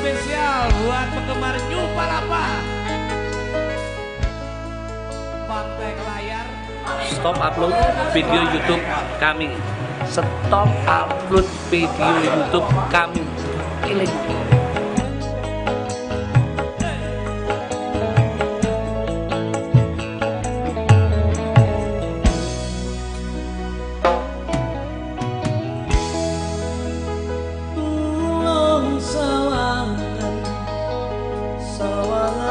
spesial buat penggemar New Palapa. Stop upload video YouTube kami. Stop upload video YouTube kami. Pilih. sawalan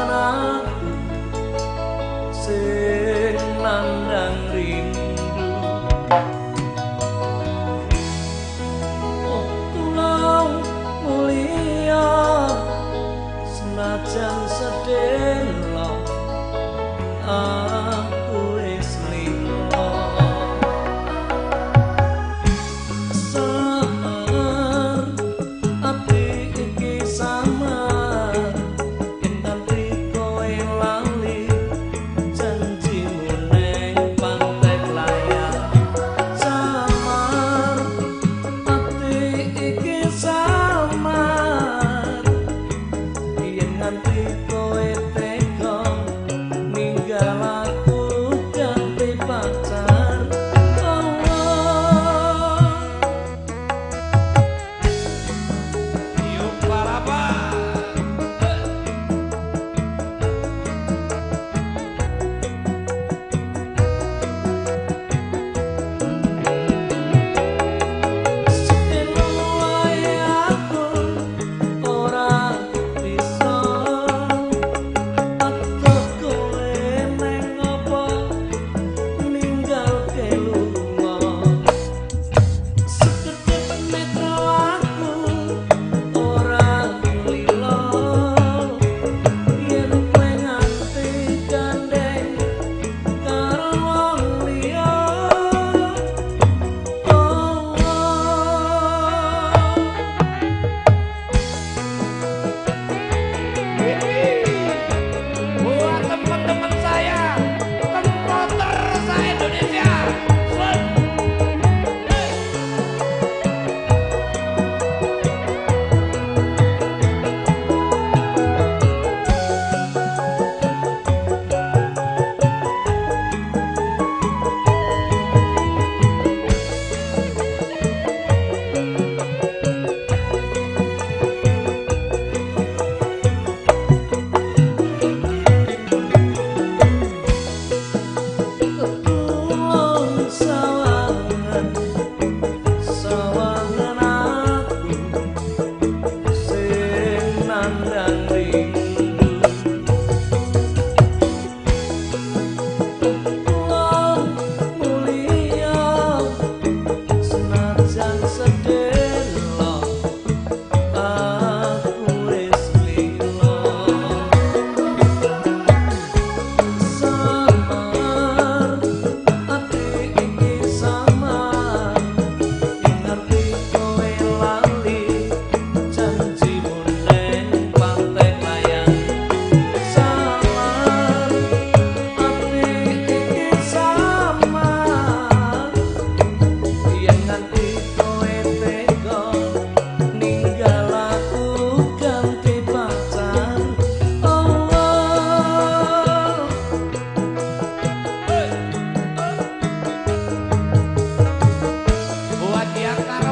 Gracias.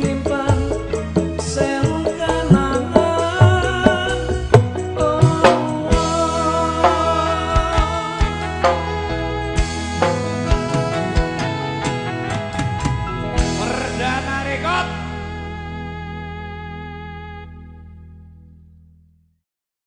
menyimpan